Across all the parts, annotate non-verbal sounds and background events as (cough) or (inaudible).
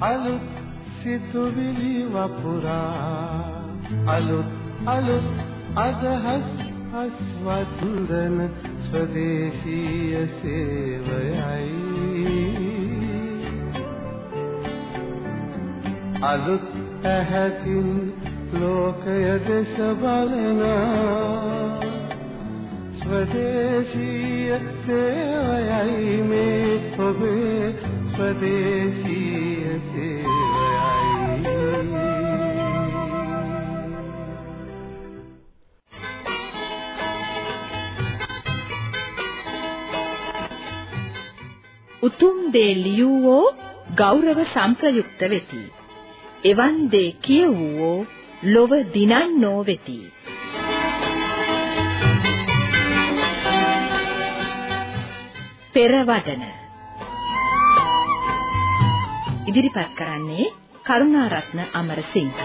අලුත් සිතුවිලි වපුරා. අලුත් අලුත් අදහස් හස් වතුරන ස්වදේශීය සේවයයි. අලුත් ඇහැකින් ලෝකය දෙස බලනා ස්වදේශීය සේවයයි මේ ඔබේ ස්වදේශීය සේවයයි උතුම් දේ ලියවෝ ගෞරව සම්ප්‍රයුක්ත වෙති. එවන් දේ කියවෝ ලොව දිනන්නෝ වෙති. පෙරවදන ඉදිරිපත් කරන්නේ කරුණාරත්න අමරසිංහ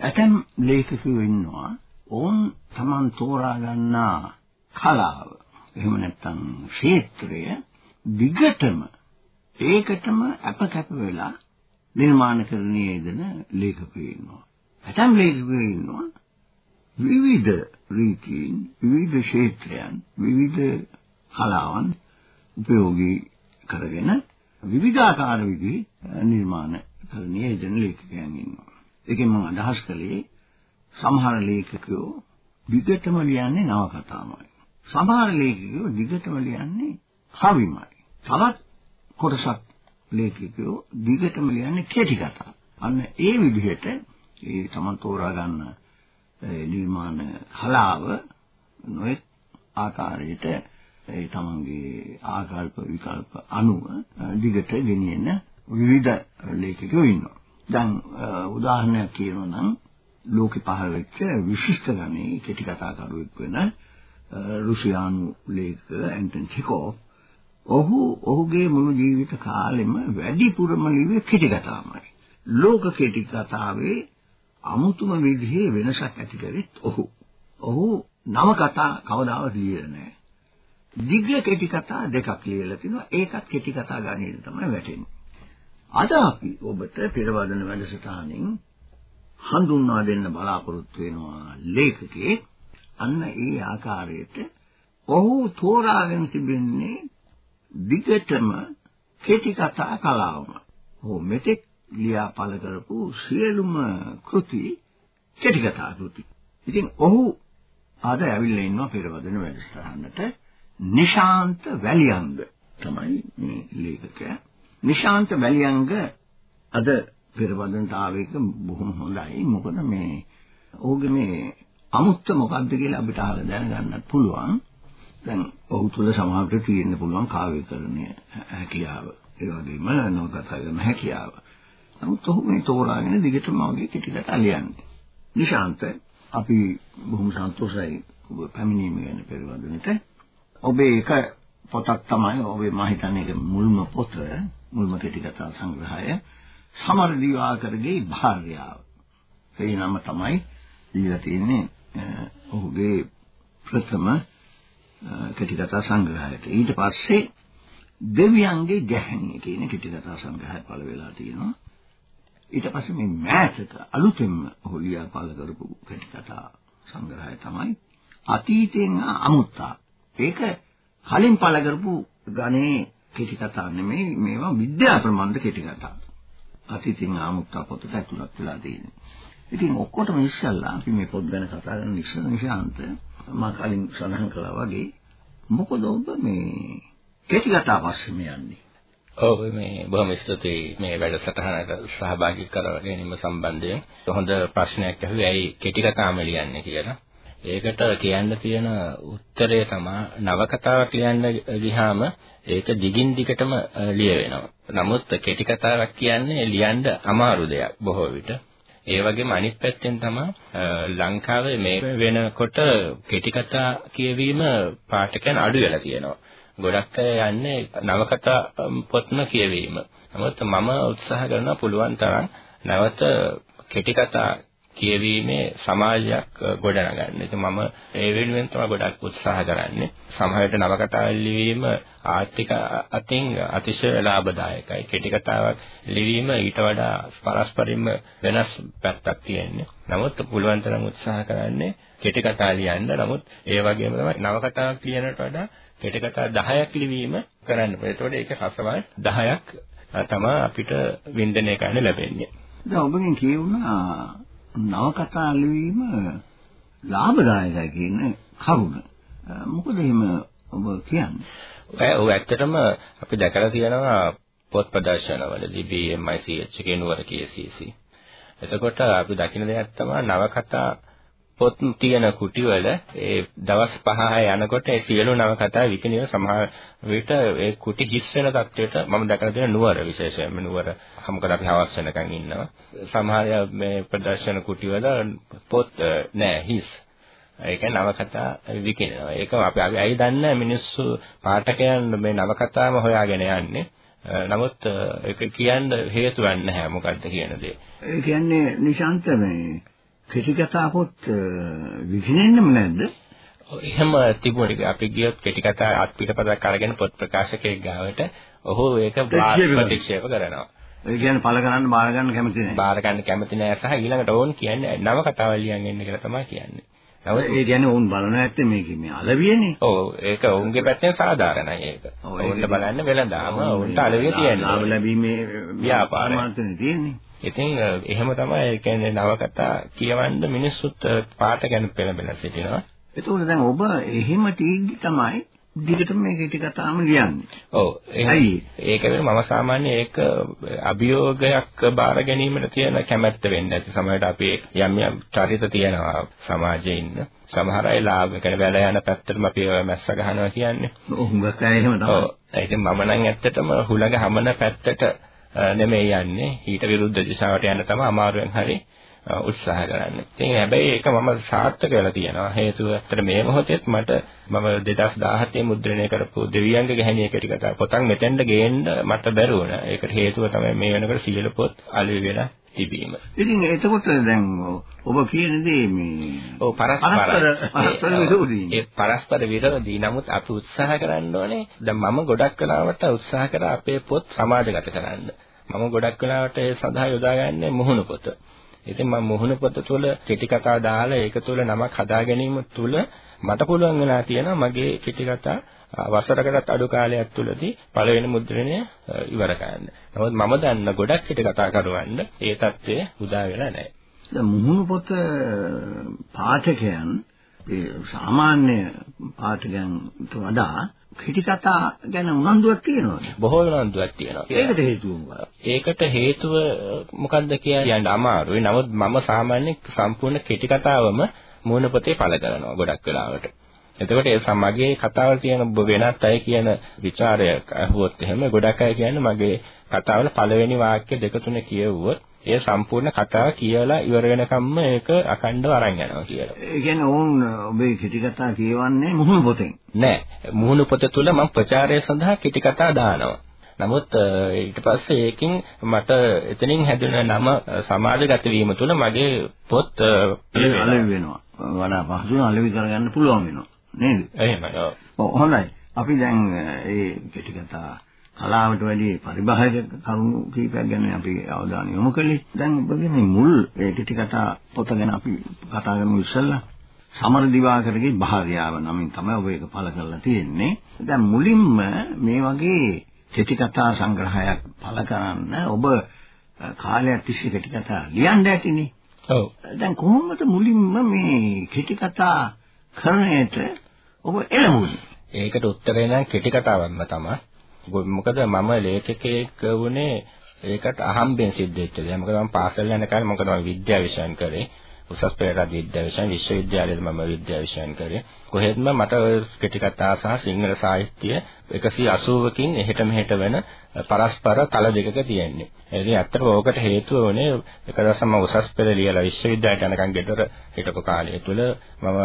ඇතම් ලේඛකයෝ ඉන්නවා ඕන් Taman තෝරා ගන්නා කලාව එහෙම නැත්නම් ක්ෂේත්‍රය දිගටම ඒකටම අපකැප වෙලා නිර්මාණ කරන්නේ යෙදෙන ලේඛකයෝ ඉන්නවා. ඇතම් ලේඛකයෝ ඉන්නවා විවිධ රීතීන් විවිධ ක්ෂේත්‍රයන් විවිධ කලාවන් උපයෝගී කරගෙන විවිධාකාර විදිහේ නිර්මාණ කරන්නේ යෙදෙන ලේඛකයන් ඉන්නවා. ඒකෙන් මම අදහස් කළේ සමහර ලේඛකයෝ දිගටම ලියන්නේ නවකතාමයි. සමහර ලේඛකයෝ දිගටම ලියන්නේ කවිමයි. තවත් කොටසක් ලේඛකයෝ දිගටම ලියන්නේ කෙටි කතා. අන්න ඒ විදිහට ඒ තමන් තෝරා ගන්න නිර්මාණ කලාව නොඑක් ආකාරයට ඒ තමන්ගේ ආකල්ප විකල්ප අනුව දිගට ගෙනියන විවිධ ලේඛකයෝ ඉන්නවා. දැන් උදාහරණයක් කියනවා නම් ලෝකෙ පහළ වෙච්ච විශිෂ්ට ගණේ කෙටි කතා කරුවෙක් වෙන රුසියානු ලේඛක ඇන්ටන් චෙකෝව් ඔහු ඔහුගේ මුළු ජීවිත කාලෙම වැඩිපුරම ලිව්වේ කෙටි කතාමයි. ලෝක කෙටි කතාවේ අමුතුම විදිහේ වෙනසක් ඇති කරෙත් ඔහු. ඔහු නව කතා කවදාවත් ලියලා නැහැ. දිග්ග කෙටි කතා දෙකක් ලියලා තිනවා. ඒකත් කෙටි කතා ගණයේ තමයි වැටෙන්නේ. අද අපි ඔබට පෙරවදන වැඩසටහනින් හඳුන්වා දෙන්න බලාපොරොත්තු වෙනවා ලේඛකයෙක් අන්න ඒ ආකාරයට ඔහු තෝරාගෙන තිබෙන්නේ දිගටම කෙටි කතා කලාවම. ඔහු මෙතෙක් ලියා පළ කරපු සියලුම කෘති කෙටි කතා කෘති. ඉතින් ඔහු අද ඇවිල්ලා ඉන්නවා පෙරවදන වැඩසටහනට නිශාන්ත වැලියංග තමයි මේ ලේඛකයා. නිශාන්ත වැලියංග අද පෙරවදනට ආවේක බොහොම හොඳයි. මොකද මේ ඔහුගේ මේ අමුත්ත මොකක්ද කියලා අපිට අහලා දැනගන්නත් පුළුවන්. දැන් ඔහු තුල සමාජයට තියෙන්න පුළුවන් කාව්‍යකරණය හැකියාව. ඒ වගේම නවකතා කරන හැකියාව. නමුත් ඔහු මේ තෝරාගෙන දිගටම වගේ කෙටි කතා ලියන්නේ. නිශාන්ත අපි බොහොම සන්තෝෂයි ඔබ පැමිණීම ගැන පෙරවදනට. ඔබේ එක පොතක් තමයි ඔබේ මම හිතන්නේ ඒක මුල්ම පොත මුල්ම කෙටි කතා සංග්‍රහය සමර දිවාකරගේ භාර්යාව. ඒ නම තමයි දීලා තියෙන්නේ ඔහුගේ ප්‍රථම කෙටි කතා සංග්‍රහයට. ඊට පස්සේ දෙවියන්ගේ ගැහණිය කියන කෙටි කතා සංග්‍රහය පළ වෙලා තියෙනවා. ඊට පස්සේ මේ මෑතක අලුතෙන්ම ඔහු ලියා පළ කරපු කෙටි කතා සංග්‍රහය තමයි අතීතයෙන් අමුත්තා. ඒක කලින් පළ කරපු ගණේ කෙටි කතා නෙමෙයි මේවා විද්‍යා ප්‍රබන්ධ කෙටි කතා. අතීතයෙන් අමුත්තා පොතට ඇතුළත් වෙලා තියෙන්නේ. ඉතින් ඔක්කොටම ඉස්සල්ලා අපි මේ පොත් ගැන කතා කරන නිසා නිශාන්ත මම කලින් සඳහන් කළා වගේ මොකද ඔබ මේ කෙටි කතා පස්සෙම යන්නේ ඔව් මේ බොහොම ස්තුතියි මේ වැඩසටහනට සහභාගී කර ගැනීම සම්බන්ධයෙන් හොඳ ප්‍රශ්නයක් ඇහුවේ ඇයි කෙටි කතාම ලියන්නේ කියලා. ඒකට කියන්න තියෙන උත්තරය තමයි නවකතාවක් ලියන්න ගියාම ඒක දිගින් දිගටම ලියවෙනවා. නමුත් කෙටි කතාවක් කියන්නේ ලියන්න අමාරු දෙයක් බොහෝ විට. ඒ වගේම අනිත් පැත්තෙන් තමයි ලංකාවේ මේ වෙනකොට කෙටි කතා කියවීම පාඨකයන් අඩු වෙලා තියෙනවා. ගොඩක් අය යන්නේ නවකතා පොත්ම කියවීම. නමුත් මම උත්සාහ කරනවා පුළුවන් තරම් නැවත කෙටි කතා කියවීමේ සමාජයක් ගොඩනගන්න. ඉතින් මම ඒ වෙනුවෙන් තමයි ගොඩක් උත්සාහ කරන්නේ. සමහරවිට නවකතා ලිවීම ආර්ථික අතින් අතිශය ලාභදායකයි. කෙටි කතාවක් ලිවීම ඊට වඩා පරස්පරින්ම වෙනස් පැත්තක් තියෙන්නේ. නමුත් පුළුවන් තරම් උත්සාහ කරන්නේ කෙටි කතා ලියන්න. නමුත් ඒ වගේම තමයි නවකතාවක් ලියනට වඩා කෙටි කතා 10ක් ලිවීම කරන්න. ඒතකොට ඒක රසවත් 10ක් තමයි අපිට වින්දනය කරන්න ලැබෙන්නේ. දැන් ඔබගෙන් කියුණා නවකතා ලිවීම ලාභදායකයි කියන කරුණ. මොකද එහෙම ඔබ කියන්නේ? ඔව් ඇත්තටම අපි දැකලා තියෙනවා පොත් ප්‍රදර්ශනවලදී BMICH කියන නුවර KCC. එතකොට අපි දකින දෙයක් තමයි නවකතා පොත් තියෙන කුටිවල ඒ දවස් 5 යනකොට ඒ සියලු නවකතා විකිනිය සමහර විට ඒ කුටි හිස් වෙන තත්ත්වයට මම දැකලා තියෙන නුවර විශේෂයෙන්ම නුවර. මොකද අපි හවස් වෙනකන් ඉන්නවා. සමහර මේ ප්‍රදර්ශන කුටිවල පොත් නෑ හිස්. ඒක නවකතා විකිනවා ඒක අපි අපි අයි දන්නේ මිනිස්සු පාඨකයන් මේ නවකතාම හොයාගෙන යන්නේ. නමුත් ඒක කියන්න හේතුවක් නැහැ මොකද්ද කියන දේ. ඒ කියන්නේ නිශාන්ත මේ කෙටි කතා පොත් විකිනෙන්නම නැද්ද? එහෙම තිබුණේ අපි ගියොත් කෙටි කතා අත් පිටපතක් අරගෙන පොත් ප්‍රකාශකයෙක් ගාවට ඔහු ඒක ප්‍රතික්ෂේප කරනවා. ඒ කියන්නේ පළ කරන්න බාර ගන්න කැමති නැහැ. බාර ගන්න කැමති නැහැ සහ ඊළඟට ඕන් කියන්නේ නව කතාවල් ලියන් එන්න කියලා තමයි කියන්නේ. නමුත් ඒ කියන්නේ ඕන් බලන ඇත්තේ මේක මේ අලවියනේ. ඔව් ඒක ඔවුන්ගේ පැත්තෙන් සාධාරණයි ඒක. ඔවුන්ට බලන්න වෙලඳාම ඔවුන්ට අලවිය තියෙනවා. ලාභ ලැබීමේ ව්‍යාපාරය තියෙන්නේ. ඉතින් එහෙම තමයි ඒ කියන්නේ නවකතා කියවන්න මිනිස්සුත් පාට ගැන පෙළඹෙලා සිටිනවා. ඒතකොට දැන් ඔබ එහෙම තීග්ගි තමයි දිගටම මේ කෙටි කතාම ලියන්නේ. ඔව් එහෙයි. ඒක වෙන මම සාමාන්‍ය ඒක අභියෝගයක් බාර ගැනීමට තියෙන කැමැත්ත වෙන්න ඇති. සමහරවිට අපි යම් යම් චරිත තියෙනවා සමාජයේ ඉන්න. සමහර අය ලාභ කියන්නේ වැල යන පැත්තටම අපි මැස්ස ගහනවා කියන්නේ. ඔව් හුඟක් අය එහෙම තමයි. ඔව්. ඉතින් මම නම් ඇත්තටම හුළඟ හමන පැත්තට නෙමෙයි යන්නේ ඊට විරුද්ධ දිශාවට යන්න තමයි අමාරුවෙන් හරි උත්සාහ කරන්නේ. ඉතින් හැබැයි ඒක මම සාර්ථක වෙලා තියෙනවා. හේතුව ඇත්තට මේ මොහොතේත් මට මම 2017 මුද්‍රණය කරපු දෙවියන්ග ගැහණිය කෙටි කතා පොතක් මෙතෙන්ට ගේන්න මට බැරි වුණා. ඒකට හේතුව තමයි මේ වෙනකොට සියලු පොත් අලෙවි වෙලා තිබීම. ඉතින් එතකොට දැන් ඔබ කියන දේ මේ ඔව් පරස්පර පරස්පර විරෝධී. ඒ පරස්පර විරෝධී. නමුත් අපි උත්සාහ කරන්න ඕනේ. දැන් මම ගොඩක් කලාවට උත්සාහ කරා අපේ පොත් සමාජගත කරන්න. මම ගොඩක් වෙලාවට ඒ සඳහා යොදාගන්නේ මුහුණු පොත. ඉතින් මම මුහුණු පොත තුළ කෙටි කතා දාලා ඒක තුළ නමක් හදා ගැනීම තුළ මට පුළුවන් වෙලා තියෙනවා මගේ කෙටි කතා වසරකටත් අඩු කාලයක් තුළදී පළවෙනි මුද්‍රණය ඉවර කරන්න. නමුත් මම දන්න ගොඩක් කෙටි කතා කරුවන්න ඒ தත්ත්වය උදා වෙලා නැහැ. දැන් මුහුණු පොත පාඨකයන් සාමාන්‍ය පාඨකයන්ට වඩා කෙටි කතා ගැන උනන්දුවක් තියෙනවද? බොහෝ උනන්දුවක් තියෙනවා. ඒකට හේතුව ඒකට හේතුව මොකක්ද කියන්න අමාරුයි. නමුත් මම සාමාන්‍ය සම්පූර්ණ කෙටි කතාවම මූණ පොතේ පළ කරනවා ගොඩක් වෙලාවට. එතකොට ඒ සමගයේ කතාවල තියෙන වෙනත් අය කියන ਵਿਚාරය අහුවොත් එහෙම ගොඩක් අය කියන්නේ මගේ කතාවල පළවෙනි වාක්‍ය දෙක තුන කියවුවොත් ඒ සම්පූර්ණ කතාව කියලා ඉවර වෙනකම්ම ඒක අකණ්ඩව අරන් යනවා කියලා. ඒ කියන්නේ ඕන් ඔබේ කෙටි කතා කියවන්නේ මුහුණු පොතෙන්. නෑ. මුහුණු පොත තුල මම ප්‍රචාරය සඳහා කෙටි කතා දානවා. නමුත් ඊට පස්සේ ඒකෙන් මට එතනින් හැදෙන නම සමාජගත වීම තුළ මගේ පොත් අලෙවි වෙනවා. වඩා පහසුවෙන් අලෙවි කරගන්න පුළුවන් වෙනවා. නේද? එහෙමයි. ඔව් හොඳයි. අපි දැන් ඒ කෙටි කතා කලාවට වැඩි පරිබාහිර කරුණු කීපයක් ගැන අපි අවධානය යොමු කළේ. දැන් ඔබගේ මේ මුල් ටික කතා පොත ගැන අපි කතා කරමු ඉස්සෙල්ලා. සමර දිවාකරගේ භාර්යාව නමින් තමයි ඔබ ඒක පළ කරලා තියෙන්නේ. දැන් මුලින්ම මේ වගේ කෙටි කතා සංග්‍රහයක් පළ කරන්න ඔබ කාලයක් තිස්සේ කෙටි කතා ලියන්න ඇතිනේ. ඔව්. දැන් කොහොමද මුලින්ම මේ කෙටි කතා කරන්නට ඔබ එළඹුණේ? ඒකට උත්තරේ නම් කෙටි කතාවක්ම තමයි. මොකද මම ලේඛකයෙක් වුණේ ඒකට අහම්බෙන් සිද්ධ වෙච්ච දෙයක්. මොකද මම පාසල් යන කාලේ මොකද මම විද්‍යා විෂයන් කරේ. උසස් පෙරට විද්‍යා විෂයන් විශ්වවිද්‍යාලයේ මම විද්‍යා විෂයන් කරේ. කොහෙත්ම මට කෙටි කතා සහ සිංහල සාහිත්‍ය 180කින් එහෙට මෙහෙට වෙන පරස්පර තල දෙකක තියෙන්නේ. ඉතින් ඇත්තටම ඕකට හේතුව වුණේ එක දවසක් මම උසස් පෙර ලියලා විශ්වවිද්‍යාලයට යනකම් ගෙදර හිටපු කාලය තුල මම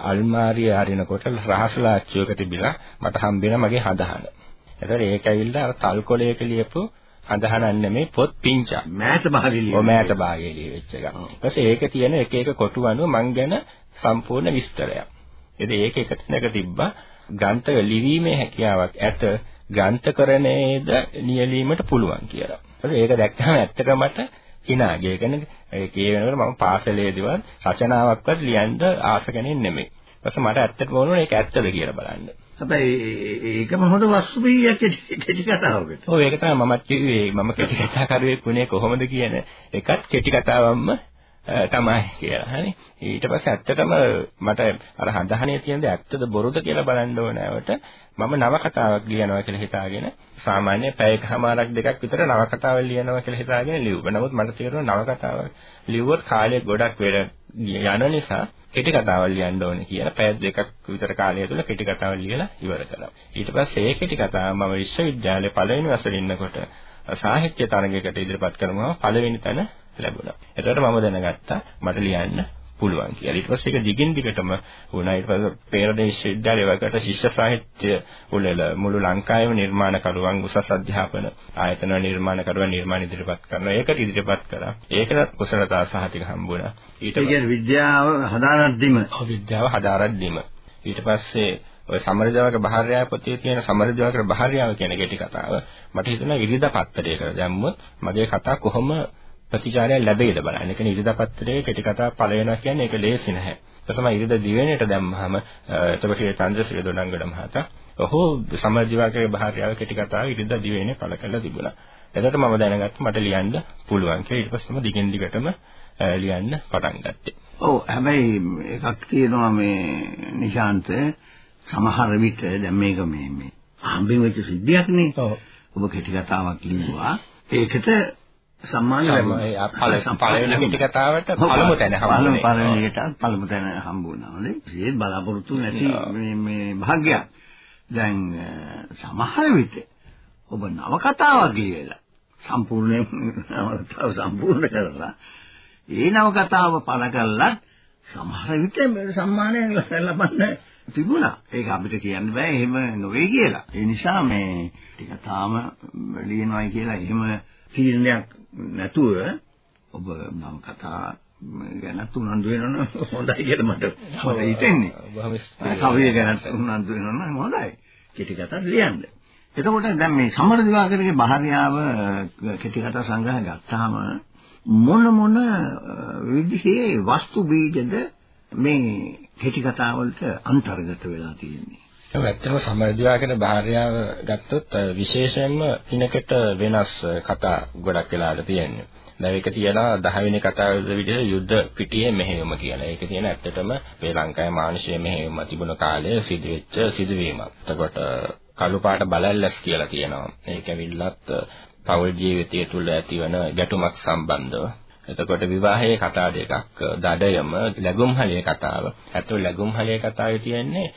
අල්මාරිය හරිනකොට රහස් ලාච්චුවක තිබිලා මට හම්බෙන මගේ හදහන. එතකොට ඒක ඇවිල්ලා අර තල්කොලයක ලියපු අදහනක් නෙමෙයි පොත් පිංචා. මෑත භාගයේ ඔය මෑත භාගයේ ලියවිච්ච එක. ඊට පස්සේ ඒකේ තියෙන එක එක කොටු අනුව මං ගැන සම්පූර්ණ විස්තරයක්. ඉතින් ඒක එක තැනක තිබ්බා ග්‍රන්ථ ලිවීමේ හැකියාවක් ඇත ග්‍රන්ථකරණයේද නියැලීමට පුළුවන් කියලා. ඒක දැක්කම ඇත්තටම මට හිනාගේ. ඒ කියන්නේ ඒ කියනකොට මම පාසලේදීවත් රචනාවක්වත් ලියන්න ආස කෙනෙක් නෙමෙයි. ඊපස්සේ මට ඇත්තටම ඕන ඒක ඇත්තද කියලා බලන්න. හැබැයි ඒකම හොඳ වස්තුපීයක් කෙටි කතාවකට. ඔව් ඒක තමයි මමත් කිව්වේ මම කෙටි කතා කරුවෙක් වුණේ කොහොමද කියන එකත් කෙටි කතාවක්ම තමයි කියලා. හරි. ඊට පස්සේ ඇත්තටම මට අර හඳහනේ තියෙන දේ ඇත්තද බොරුද කියලා බලන්න ඕනෑවට මම නවකතාවක් ලියනවා කියලා හිතාගෙන සාමාන්‍ය පැයකමාරක් දෙකක් විතර නවකතාවක් ලියනවා කියලා හිතාගෙන ලියුවා. නමුත් මට තේරුණා නවකතාවක් ලිව්වොත් කාලය ගොඩක් වෙන යන නිසා කෙටි කතාවක් ලියන්න ඕනේ කියලා පැය දෙකක් විතර කාලය තුළ කෙටි කතාවක් ලියලා ඉවර කළා. ඊට පස්සේ ඒ කෙටි කතාව මම විශ්වවිද්‍යාලේ පළවෙනි වසරේ ඉන්නකොට සාහිත්‍ය තරගයකට ඉදිරිපත් කරනවා පළවෙනි තැන ලැබුණා. එතකොට මම දැනගත්තා මට ලියන්න පුළුවන් කියලා. ඊට පස්සේ ඒක දිගින් දිගටම වුණා. ඊට පස්සේ පේරදේශ විද්‍යාලයේ වකට ශිෂ්‍ය සාහිත්‍ය උළෙල මුළු ලංකාවේම නිර්මාණකරුවන් උසස් අධ්‍යාපන ආයතන නිර්මාණකරුවන් නිර්මාණ ඉදිරිපත් කරනවා. ඒකට ඉදිරිපත් කරා. ඒකටත් කුසලතා සහතික හම්බුණා. ඊට කියන්නේ විද්‍යාව හදාරද්දිම. ඔව් විද්‍යාව හදාරද්දිම. ඊට පස්සේ ඔය සමරජවක බහාර්යාව පොතේ තියෙන සමරජවක බහාර්යාව කියන කෙටි කතාව මට හිතුණා ඉරිදා පත්තරයකට දැම්මොත් මගේ කතා කොහොම ප්‍රතිචාරයක් ලැබෙයිද බලන්න. ඒ කියන්නේ ඉරිදා පත්‍රයේ කෙටි කතාව පළ වෙනවා කියන්නේ ඒක ලේසි නැහැ. ඒක තමයි ඉරිදා දිවෙනේට දැම්මහම එතකොට ඒ චන්ද්‍රශ්‍රී දොඩංගඩ මහතා ඔහු සමාජීවාකයේ භාර්යාව කෙටි කතාව ඉරිදා දිවෙනේ පළ කළා තිබුණා. එතකොට මම දැනගත්තා මට ලියන්න පුළුවන් කියලා. ඊට පස්සේ මම දිගින් දිගටම ලියන්න පටන් ගත්තේ. ඔව් හැබැයි එකක් තියෙනවා මේ නිශාන්ත සමහර විට දැන් මේක මේ මේ හම්බෙන් වෙච්ච සිද්ධියක් නේ. ඔව්. ඔබ කෙටි කතාවක් ලිව්වා. ඒකට සම්මාන ලැබුණා. පළවෙනි කෙටි කතාවට පළමු තැන හම්බුනේ. පළවෙනි එකට පළමු තැන හම්බුණා. හොඳයි. ඒ බලාපොරොත්තු නැති මේ මේ භාග්‍යයක්. දැන් සමහර විට ඔබ නව කතාවක් කියලා සම්පූර්ණයෙන් (laughs) නව සම්පූර්ණ කරලා ඒ නව කතාව පළ කළා සමහර විට සම්මානය ලබන්න තිබුණා. ඒක අපිට කියන්න බෑ එහෙම නොවේ කියලා. ඒ නිසා මේ ටික තාම ලියනවායි කියලා එහෙම තීරණයක් නැතුව ඔබ නම් කතා ගැන උනන්දු වෙනවනම් හොඳයි කියලා මට මට හිතෙන්නේ. කවිය ගැන උනන්දු වෙනවනම් හොඳයි. කෙටි කතා ලියන්න. එතකොට දැන් මේ සමර දිවාකරගේ බහරියාව කෙටි කතා සංග්‍රහය ගත්තාම මොන මොන විදිහේ වස්තු බීජද මේ කෙටි කතා වලට අන්තර්ගත වෙලා තියෙන්නේ? ඇත්තම සමරදිවාකන භාර්යාව ගත්තොත් විශේෂයෙන්ම දිනකට වෙනස් කතා ගොඩක් වෙලාට තියෙන්නේ. දැන් ඒක තියලා 10 වෙනි කතාවේ විදිහට යුද්ධ පිටියේ මෙහෙයුම කියලා. ඒක තියෙන ඇත්තටම මේ ලංකාවේ මානුෂීය මෙහෙයුම තිබුණ කාලේ සිදුවෙච්ච සිදුවීමක්. එතකොට කළු පාට බලල්ලස් කියලා තියෙනවා. ඒක ඇවිල්ලත් පෞල් ජීවිතය තුළ ඇතිවන ගැටුමක් සම්බන්ධව එතකොට විවාහයේ කතා දෙකක් දඩයම ලැබුම්හලේ කතාව. ඇත්තෝ ලැබුම්හලේ කතාවේ තියෙන්නේ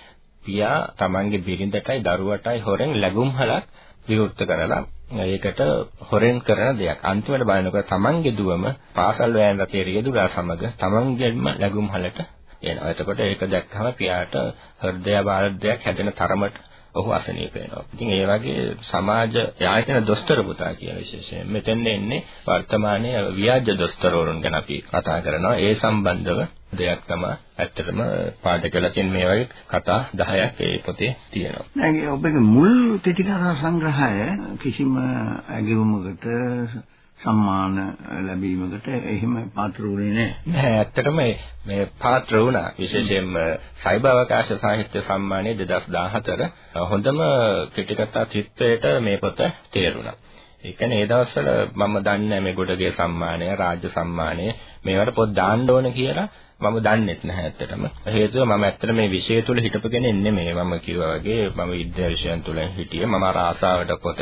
පියා තමන්ගේ බිරිඳටයි දරුවටයි හොරෙන් ලැබුම්හලක් විවෘත කරලා ඒකට හොරෙන් කරන දෙයක්. අන්තිමට බලනකොට තමන්ගේ දුවම පාසල් වෑන් රටේ රියදුරා සමග තමන්ගේම ලැබුම්හලට එනවා. එතකොට ඒක දැක්කම පියාට හෘදය බාධයක් හැදෙන තරමට ඔහු අසනීප වෙනවා. ඉතින් ඒ වගේ සමාජ යායතන දොස්තර පුතා කියන විශේෂයෙන් මෙතෙන් එන්නේ වර්තමානයේ ව්‍යාජ දොස්තරවරුන් ගැන අපි කතා කරනවා. ඒ සම්බන්ධව දෙයක් තමයි ඇත්තටම පාඩකලා තියෙන මේ වගේ කතා 10ක් ඒ පොතේ තියෙනවා. දැන් ඔබගේ මුල් කතා සංග්‍රහය කිසිම ඇගයුමකට සම්මාන ලැබීමකට එහෙම පාත්‍ර වුණේ නැහැ. නෑ ඇත්තටම මේ පාත්‍ර වුණා. විශේෂයෙන්ම සයිබර් අවකාශ සාහිත්‍ය සම්මානය 2014 හොඳම කෙටි කතා චිත්‍රයට මේ පොත තේරුණා. ඒ කියන්නේ ඒ දවස්වල මම දන්නේ මේ ගොඩගේ සම්මානය, රාජ්‍ය සම්මානය මේවට පොත් දාන්න ඕන කියලා මම දන්නෙත් නැහැ ඇත්තටම. හේතුව මම ඇත්තට මේ විෂය තුල හිටපු කෙනෙක් නෙමෙයි. මම කිව්වා වගේ මම විද්‍යා විෂයන් තුල හිටියේ. මම අර ආසාවට පොත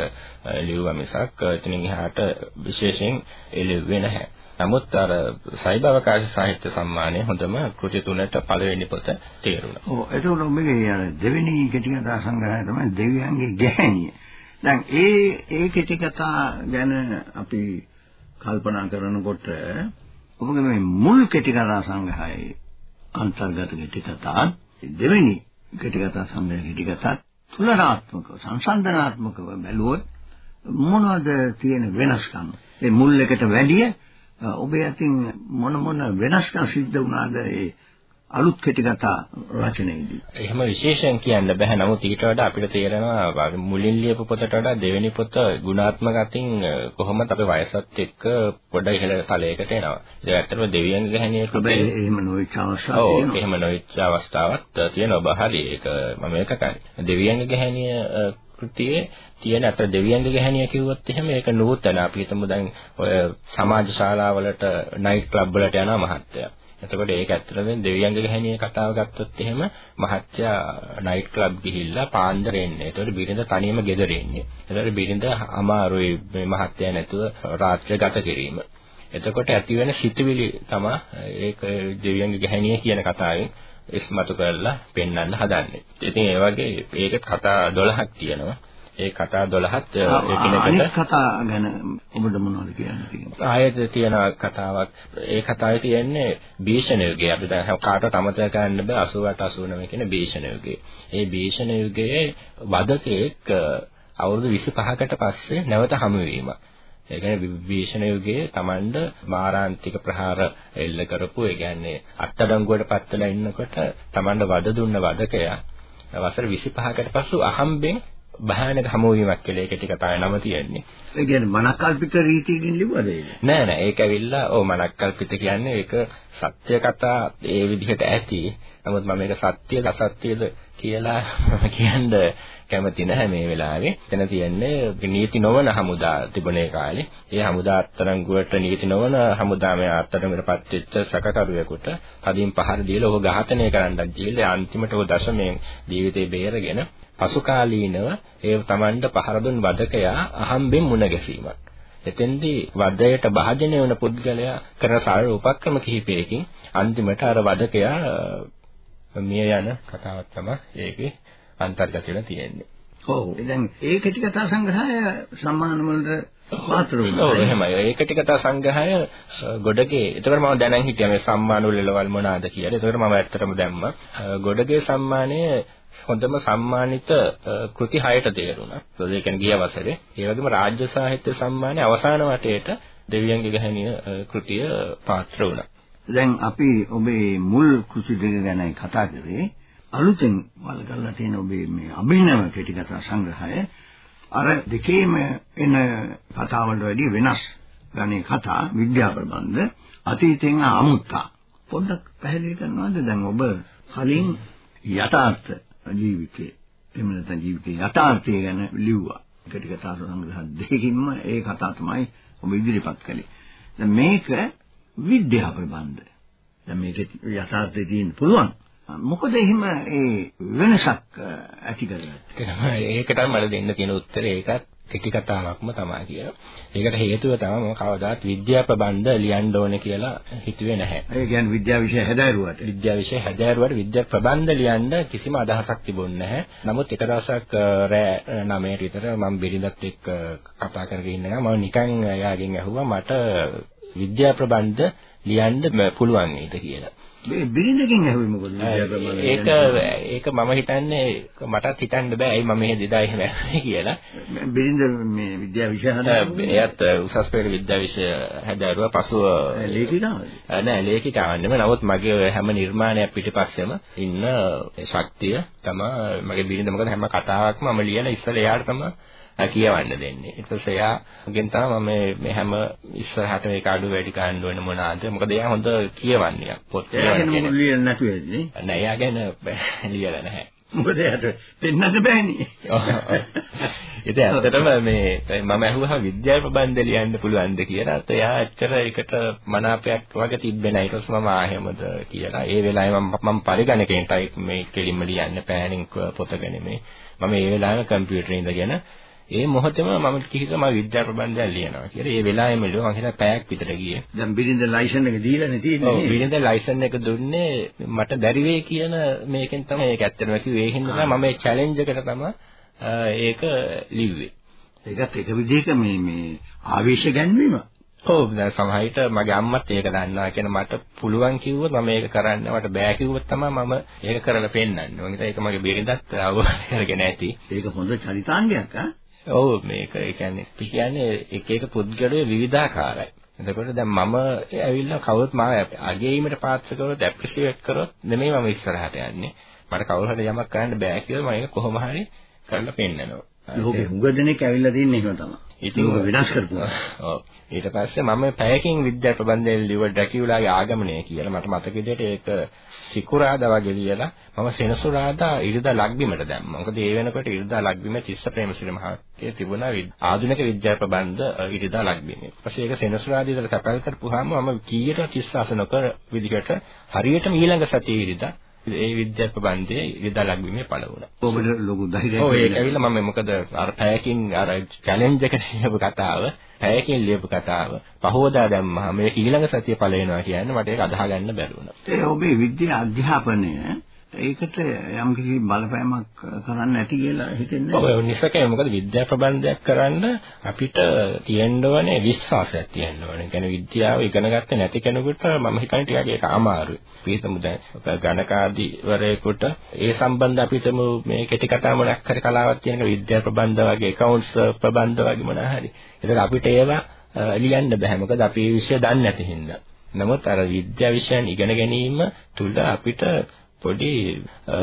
ලිව්වා මිසක් එතනින් එහාට විශේෂයෙන් එළෙව්වේ නැහැ. නමුත් අර සයිබර් අවකාශ සාහිත්‍ය සම්මානයේ හොඳම කෘති තුනට පළවෙනි පොත තේරුණා. ඔව් ඒකෝල මේකේ අර දෙවෙනි කෙටි කතා සංග්‍රහය තමයි දෙවියන්ගේ ගැහණිය. දැන් ඒ ඒ කෙටි කතා ගැන අපි කල්පනා කරනකොට ඔබගේ මේ මුල් කෙටි කතා සංග්‍රහයේ අන්තර්ගත කෙටි කතා දෙවෙනි කෙටි කතා සංග්‍රහයේ කෙටි කතා තුලනාත්මකව සංසන්දනාත්මකව බැලුවොත් මොනවද තියෙන වෙනස්කම්? ඒ මුල් එකට වැඩිය ඔබේ අතින් මොන මොන වෙනස්කම් සිද්ධ වුණාද ඒ අලුත් කෙටි කතා රචනයේදී. එහෙම විශේෂයෙන් කියන්න බෑ. නමුත් ඊට වඩා අපිට තේරෙනවා මුලින් ලියපු පොතට වඩා දෙවෙනි පොත ගුණාත්මක අතින් කොහොමද අපේ වයසත් එක්ක පොඩ ඉහළ තලයකට එනවා. ඒක ඇත්තටම දෙවියන්ගේ ගැහණියක හැබැයි එහෙම නොවිච්ච අවස්ථාවක් ඔව් තියෙනවා. එහෙම නොවිච්ච අවස්ථාවක් තියෙනවා. ඔබ හරි. ඒක මම ඒක කරන්නේ. දෙවියන්ගේ ගැහණිය කෘතියේ තියෙන අතර දෙවියන්ගේ ගැහණිය කිව්වොත් එහෙම ඒක නූතන අපි හිතමු දැන් ඔය සමාජ ශාලාවලට නයිට් ක්ලබ් වලට යනවා මහත්තයා. එතකොට ඒක ඇත්තටම දෙවියන්ගේ ගැහණිය කතාව ගත්තොත් එහෙම මහත්තයා නයිට් ක්ලබ් ගිහිල්ලා පාන්දර එන්නේ. එතකොට බිරිඳ තනියම ගෙදර ඉන්නේ. එතකොට බිරිඳ අමාරුයි මේ මහත්තයා නැතුව රාත්‍රිය ගත කිරීම. එතකොට ඇති වෙන සිතුවිලි තමයි ඒක දෙවියන්ගේ ගැහණිය කියන කතාවෙන් ඉස්මතු කරලා පෙන්වන්න හදන්නේ. ඉතින් ඒ වගේ ඒක කතා 12ක් තියෙනවා. ඒ කතා 12ත් අනිත් එකිනෙකට කතා ගැන ඔබට මොනවද කියන්න තියෙන්නේ? ආයෙත් තියෙන කතාවක් ඒ කතාවේ තියෙන්නේ භීෂණ යුගය. අපි දැන් කාටවත් අමතක කරන්න බෑ 88 89 කියන භීෂණ යුගය. ඒ භීෂණ යුගයේ වදකෙක් අවුරුදු 25කට පස්සේ නැවත හමු වීම. ඒ කියන්නේ භීෂණ යුගයේ Tamand මාරාන්තික ප්‍රහාර එල්ල කරපු ඒ කියන්නේ අත්අඩංගුවට පත් වෙලා ඉන්නකොට Tamand වද දුන්න වදකයා වසර 25කට පසු අහම්බෙන් භයානක හමුවීමක් කියලා ඒක ටික තමයි නම තියෙන්නේ. ඒ කියන්නේ මනකල්පිත රීතියකින් ලිව්වද ඒක? නෑ නෑ ඒක ඇවිල්ලා ඔව් මනක්කල්පිත කියන්නේ ඒක සත්‍ය කතා ඒ විදිහට ඇති. නමුත් මම මේක සත්‍යද අසත්‍යද කියලා කියන්න කැමති නැහැ මේ වෙලාවේ. එතන තියෙන්නේ නීති නොවන හමුදා තිබුණේ කාලේ. ඒ හමුදා අත්තරංගුවට නීති නොවන හමුදාමය අත්තරංගුවටපත් වෙච්ච සැකකරුවෙකුට අදින් පහර දීලා ඔහු ඝාතනය කරන්නත් දීලා අන්තිමට ඔහු දශමයෙන් ජීවිතේ බේරගෙන පසු කාලීනව ඒ Tamanට පහර දුන් වදකයා අහම්බෙන් මුණ ගැසීමක්. එතෙන්දී වදයට භාජනය වන පුද්ගලයා කරන සාර උපක්‍රම කිහිපයකින් අන්තිමට අර වදකයා මිය යන කතාවක් තමයි ඒකේ අන්තර්ගත වෙලා තියෙන්නේ. ඔව්. දැන් ඒ කෙටි කතා සංග්‍රහය සම්මාන වලට පාත්‍ර වුණා. ඔව් එහෙමයි. ඒක ටික තා සංග්‍රහය ගොඩගේ. ඒතකොට මම දැනන් හිටියා මේ සම්මාන වලවල් මොනවාද කියලා. ඒතකොට මම ඇත්තටම දැම්මා. ගොඩගේ සම්මානය හොඳම සම්මානිත කෘති 6ට තේරුණා. ඒ කියන්නේ ගිය වසරේ. ඒ වගේම රාජ්‍ය සාහිත්‍ය සම්මානයේ අවසාන වටේට දෙවියන්ගේ ගැහණිය කෘතිය පාත්‍ර වුණා. දැන් අපි ඔබේ මුල් කෘති දෙක ගැන කතා කරේ. අලුතෙන් වල කරලා තියෙන ඔබේ මේ අභිනව කෙටි කතා සංග්‍රහය අර දෙකේම එන කතාවලට වැඩිය වෙනස්. ගණේ කතා විද්‍යා ප්‍රබන්ධ අතීතෙන් අමුත්තා. පොඩ්ඩක් පැහැදිලි කරනවද දැන් ඔබ කලින් යථාර්ථ ජීවිතේ එහෙම නැත්නම් ජීවිතේ යථාර්ථය ගැන ලිව්වා. කෙටි කතා සංග්‍රහ දෙකකින්ම ඒ කතාව තමයි ඔබ ඉදිරිපත් කළේ. දැන් මේක විද්‍යා ප්‍රබන්ධ. දැන් මේක යථාර්ථයේ තියෙන්න පුළුවන්. මොකද එහෙම ඒ වෙනසක් ඇති කරගත්තේ? ඒකට මම දෙන්න තියෙන උත්තරේ ඒකත් කෙටි කතාවක්ම තමයි කියලා. ඒකට හේතුව තමයි මම කවදාත් විද්‍යා ප්‍රබන්ධ ලියන්න ඕනේ කියලා හිතුවේ නැහැ. ඒ කියන්නේ විද්‍යා විෂය හැදෑරුවට. විද්‍යා විෂය හැදෑරුවට විද්‍යා ප්‍රබන්ධ ලියන්න කිසිම අදහසක් තිබුණේ නැහැ. නමුත් එක දවසක් රෑ 9ට විතර මම බිරිඳත් එක්ක කතා කරගෙන ඉන්නවා. මම නිකන් එයාගෙන් ඇහුවා මට විද්‍යා ප්‍රබන්ධ ලියන්න පුළුවන් නේද කියලා. මේ බිරිඳකින් ඇහුවේ මොකද? ඒක ඒක මම හිතන්නේ මටත් හිතන්න බෑ ඇයි මම මේ දෙදා එහෙම ඇහුවේ කියලා. බිරිඳ මේ විද්‍යා විෂය. එයත් උසස් පෙළ විද්‍යා විෂය හැදෑරුවා පසුව ලේඛිකාවද? නෑ ලේඛිකාවක් නෙමෙයි. නමුත් මගේ හැම නිර්මාණයක් පිටිපස්සෙම ඉන්න ශක්තිය තමයි මගේ බිරිඳ මොකද හැම කතාවක්ම මම ලියන ඉස්සෙල්ලා එයාට තමයි කියවන්න දෙන්නේ. ඊට පස්සේ එයාගෙන් තමයි මම මේ හැම ඉස්සරහට මේක අඩු වැඩි කරන්න ඕන මොනවාද? මොකද එයා හොඳ කියවන්නේ. පොත් ලියන්න නැතුව ඉන්නේ? නෑ එයා ගැන ලියලා නැහැ. මොකද එයාට දෙන්නත් බෑනේ. (laughs) ඉතින් ඇත්තටම මේ මම අහුවා විද්‍යාව ප්‍රබන්ධ ලියන්න පුළුවන්ද කියලා. ඒත් එයා ඇත්තට ඒකට මනාපයක් වගේ තිබ්බේ නැහැ. ඊට පස්සේ මම ආහෙමද කියලා. ඒ වෙලාවේ මම මම පරිගණකයෙන් ටයිප් මේ කෙලින්ම ලියන්න පෑනින් පොතක නෙමෙයි. මම ඒ වෙලාවේ කම්පියුටරේ ඉඳගෙන ඒ මොහොතේම මම කිහිපම විද්‍යා ප්‍රබන්ධයක් ලියනවා කියලා. ඒ වෙලාවෙම ලියුවා මම හිතා පැයක් විතර ගියේ. දැන් බිරිඳ ලයිසන් එක දීලානේ තියෙන්නේ. ඔව් බිරිඳ ලයිසන් එක දුන්නේ මට බැරි වෙයි කියන මේකෙන් තමයි ඒක ඇත්තටම කිව්වේ. ඒ හින්දා මම මේ චැලෙන්ජ් එකට තමයි ඒක ලිව්වේ. ඒකත් එක විදිහක මේ මේ ආවේශ ගැන්වීම. ඔව් දැන් සමහරවිට මගේ අම්මත් ඒක දන්නවා කියන මට පුළුවන් කිව්වොත් මම ඒක කරන්න මට බෑ කිව්වොත් තමයි මම ඒක කරලා පෙන්නන්නේ. මම හිතා ඒක මගේ බිරිඳත් අවබෝධ කරගෙන ඇති. ඒක හොඳ චරිතාංගයක් ආ. ඔව් මේක ඒ කියන්නේ කියන්නේ එක එක පුද්ගලයෝ විවිධාකාරයි. එතකොට දැන් මම ඇවිල්ලා කවුරුත් මාව අගයීමට පාත්‍ර කරොත් ඇප්‍රීෂিয়েට් කරොත් නෙමෙයි මම ඉස්සරහට යන්නේ. මට කවුරු හරි යමක් කරන්න බෑ කියලා මම ඒක කොහොම හරි කරලා පෙන්නනවා. ලෝකෙ හුඟ දෙනෙක් ඇවිල්ලා තින්නේ එහෙම තමයි. ඉතින් ලෝක විනාශ කරපුවා. ඔව්. ඊට පස්සේ මම පැයකින් විද්‍යා ප්‍රබන්ධයෙන් ලිව ඩ්‍රැකියුලාගේ ආගමනය කියලා මට මතක විදිහට ඒක සිකුරාදා වගේ ලියලා මම සෙනසුරාදා ඉරිදා ලග්බිමට දැම්මා. මොකද ඒ වෙනකොට ඉරිදා ලග්බිම තිස්ස ප්‍රේමසිරි මහත්තයා තිබුණා ආධුනික විද්‍යා ප්‍රබන්ධ ඉරිදා ලග්බිමේ. ඊපස්සේ ඒක සෙනසුරාදා ඉඳලා තැපැල් කරපුවාම මම කීයට තිස්ස අසනක විදිහට හරියටම ඊළඟ සතියේ ඉරිදා ඒ විද්‍යා ප්‍රබන්ධයේ ඉරිදා ලග්බිමේ පළ වුණා. ඔබට ලොකු ධෛර්යයක් ඔව් ඒක ඇවිල්ලා මම මොකද අර පැයකින් අර චැලෙන්ජ් එකට ලියපු කතාව පැයකින් ලියපු කතාව පහවදා දැම්මහම මේක ඊළඟ සතිය පළ වෙනවා කියන්නේ මට ඒක අදාහ ගන්න බැරි වුණා. ඒ ඔබේ විද්‍යා අධ්‍යාපනය ඒකට යම් කිසි බලපෑමක් කරන්න ඇති කියලා හිතෙන්නේ ඔව් ඒ නිසකේ මොකද විද්‍යා ප්‍රබන්ධයක් කරන්න අපිට තියෙන්න ඕනේ විශ්වාසයක් තියෙන්න ඕනේ. ඒ කියන්නේ විද්‍යාව ඉගෙන ගත්තේ නැති කෙනෙකුට මම හිතන්නේ ටිකක් ඒක අමාරුයි. අපි හිතමු දැන් ගණකාදීවරයෙකුට ඒ සම්බන්ධ අපි හිතමු මේ කෙටි කතා මොනක් හරි කලාවක් තියෙනක විද්‍යා ප්‍රබන්ධ වගේ accounts ප්‍රබන්ධ වගේ මොනවා හරි. ඒක අපිට ඒවා ලියන්න බෑ. මොකද අපි මේ විෂය දන්නේ නැති හින්දා. නමුත් අර විද්‍යා විෂයන් ඉගෙන ගැනීම තුළ අපිට පොඩි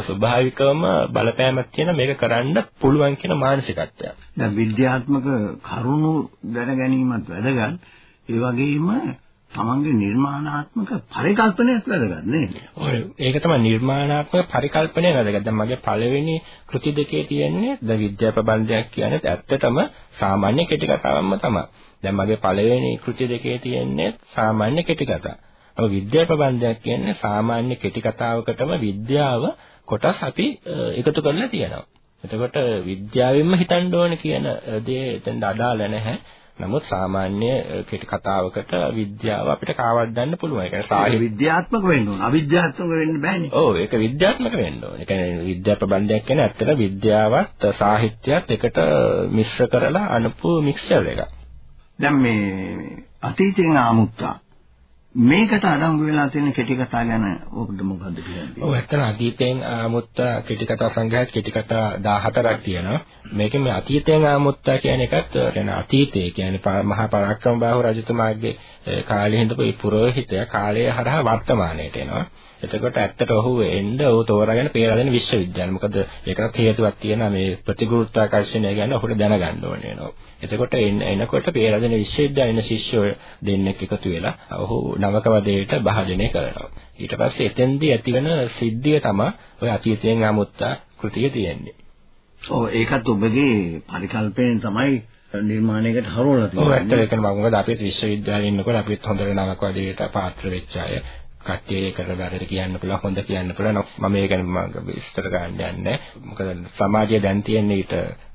ස්වභාවිකවම බලපෑමක් තියෙන මේක කරන්න පුළුවන් කියන මානසිකත්වයක්. දැන් විද්‍යාත්මක කරුණු දැන ගැනීමත් වැදගත්. ඒ වගේම තමන්ගේ නිර්මාණාත්මක පරිකල්පනයත් වැදගත් නේද? ඔය ඒක තමයි නිර්මාණාත්මක පරිකල්පනය වැදගත්. දැන් මගේ පළවෙනි කෘති දෙකේ තියෙන්නේ ද විද්‍යා ප්‍රබන්ධයක් කියන්නේ ඇත්තටම සාමාන්‍ය කෙටි කතාවක්ම තමයි. දැන් මගේ පළවෙනි කෘති දෙකේ තියෙන්නේ සාමාන්‍ය කෙටි කතාවක්. ඔය විද්‍යා ප්‍රබන්ධයක් කියන්නේ සාමාන්‍ය කෙටි කතාවකටම විද්‍යාව කොටස් අපි එකතු කරලා තියෙනවා. එතකොට විද්‍යාවෙන්ම හිතන්න ඕන කියන දේ එතෙන්ද අදාළ නැහැ. නමුත් සාමාන්‍ය කෙටි කතාවකට විද්‍යාව අපිට කාවද්දන්න පුළුවන්. ඒ කියන්නේ සාහිත්‍ය විද්‍යාත්මක වෙන්න ඕන. අවිද්‍යාත්මක වෙන්න බෑනේ. ඔව් ඒක විද්‍යාත්මක වෙන්න ඕන. ඒ කියන්නේ විද්‍යා ප්‍රබන්ධයක් කියන්නේ ඇත්තට විද්‍යාවත් සාහිත්‍යයත් එකට මිශ්‍ර කරලා අනුපු මික්ස්චර් එකක්. දැන් මේ අතීතයෙන් ආමුත්තා මේකට අඩංගු වෙලා තියෙන කෙටි කතා ගැන ඔබට මොකද්ද කියන්නේ? ඔව් ඇත්තට අතීතයෙන් ආමුත්ත කෙටි කතා සංග්‍රහයක් කෙටි කතා 14ක් තියෙනවා. මේකෙන් මේ අතීතයෙන් ආමුත්ත කියන එකත් කියන්නේ අතීතයේ කියන්නේ මහා පරාක්‍රම බාහු රජතුමාගේ කාලේ හිටපු පුරোহিතය කාලය හරහා වර්තමානයට එනවා. එතකොට ඇත්තට ඔහු එන්න ඔහු තෝරාගෙන පේරාදෙන විශ්වවිද්‍යාලය. මොකද ඒකට හේතුවක් තියෙනවා මේ ප්‍රතිගුරුත්වාකර්ෂණය ගැන ඔහුට දැනගන්න ඕනේ වෙනවා. එතකොට එනකොට පේරාදෙන විශ්වවිද්‍යාලේ ඉන්න ශිෂ්‍යයෝ දෙන්නෙක් එකතු වෙලා ඔහු නවක වදේට භාජනය කරනවා. ඊට පස්සේ එතෙන්දී ඇතිවන සිද්ධිය තමයි ඔය අතීතයෙන් ආමුත්තා කෘතිය තියෙන්නේ. ඔව් ඒකත් ඔබගේ පරිකල්පයෙන් තමයි නිර්මාණයකට හරවලා තියෙන්නේ. ඔව් ඇත්තට ඒක මම මොකද අපේ විශ්වවිද්‍යාලේ ඉන්නකොට අපිත් හොඳට නවක වදේට පාත්‍ර වෙච්ච අය කට්ටිය ඒකට බැරට කියන්න පුළුවන් හොඳ කියන්න පුළුවන් මම ඒක ගැන මම විස්තර ගන්න යන්නේ මොකද සමාජයේ දැන් තියෙන ඊට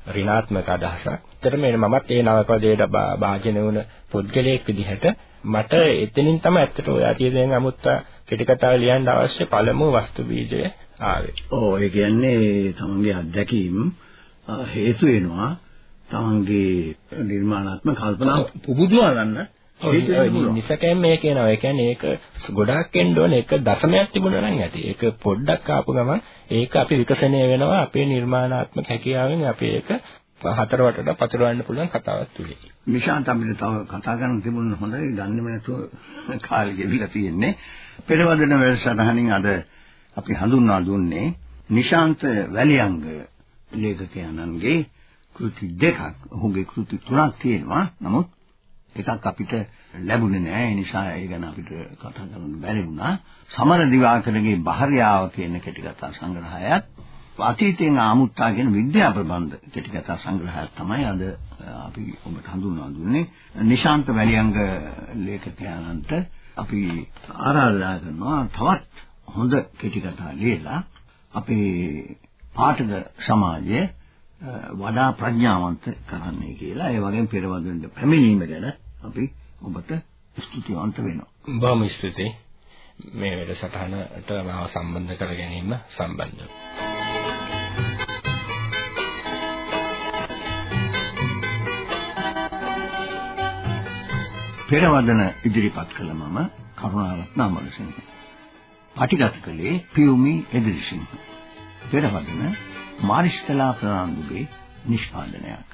ඍණාත්මක අදහසක්. ඒතර මේ මමත් ඒ නවකදේට භාජනය වුණ පුද්ගලයෙක් විදිහට මට එතනින් තමයි ඇත්තට ඔය අතීතයෙන් අමුත්ත කෙටි කතාව ලියන්න අවශ්‍ය පළමු වස්තු බීජය ආවේ. ඔව් ඒ කියන්නේ තමන්ගේ අත්දැකීම් හේතු වෙනවා තමන්ගේ නිර්මාණාත්මක කල්පනා පුබුදවා ගන්න නිසකෙන් මේ කියනවා. ඒ කියන්නේ ඒක ගොඩාක් එන්න ඕනේ. ඒක දශමයක් තිබුණා නම් ඇති. ඒක පොඩ්ඩක් ආපු ගමන් ඒක අපි විකසනය වෙනවා අපේ නිර්මාණාත්මක හැකියාවෙන් අපි ඒක හතර වටට පතුරවන්න පුළුවන් කතාවක් තුලේ. නිශාන්ත අපිට තව කතා කරන්න තිබුණ හොඳයි. දන්නේම නැතුව කාලෙ ගෙවිලා තියෙන්නේ. පෙරවදන වැඩසටහනින් අද අපි හඳුන්වා දුන්නේ නිශාන්ත වැලියංග ලේඛකයන්න්ගේ කෘති දෙකක්. ඔහුගේ කෘති තුනක් තියෙනවා. නමුත් එකක් අපිට ලැබුණේ නෑ. ඒ නිසා ඒ ගැන අපිට කතා කරන්න බැරි වුණා. සමර දිවාකරගේ බහර්යාව කියන කෙටි කතා සංග්‍රහයත් අතීතයෙන් ආමුත්තා කියන විද්‍යා ප්‍රබන්ධ කෙටි කතා සංග්‍රහයක් තමයි අද අපි ඔබට හඳුන්වා දුන්නේ. නිශාන්ත වැලියංග ලේඛකයන්න්ට අපි ආරාධනා කරනවා තවත් හොඳ කෙටි කතා ලියලා අපේ පාඨක සමාජය වඩා ප්‍රඥාවන්ත කරන්නේ කියලා ඒ වගේම පෙරවදෙන්න පැමිණීම ගැන අපි ඔබට ස්තුතිවන්ත වෙනවා. බොහොම ස්තුතියි. මේ වැඩසටහනට මාව සම්බන්ධ කර ගැනීම සම්බන්ධව. පෙරවදන ඉදිරිපත් කළ මම කරුණාරත්න අමරසිංහ. පටිගත කළේ පියුමි එදිරිසිංහ. පෙරවදන මාරිෂ්කලා ප්‍රනාන්දුගේ නිෂ්පාදනයක්.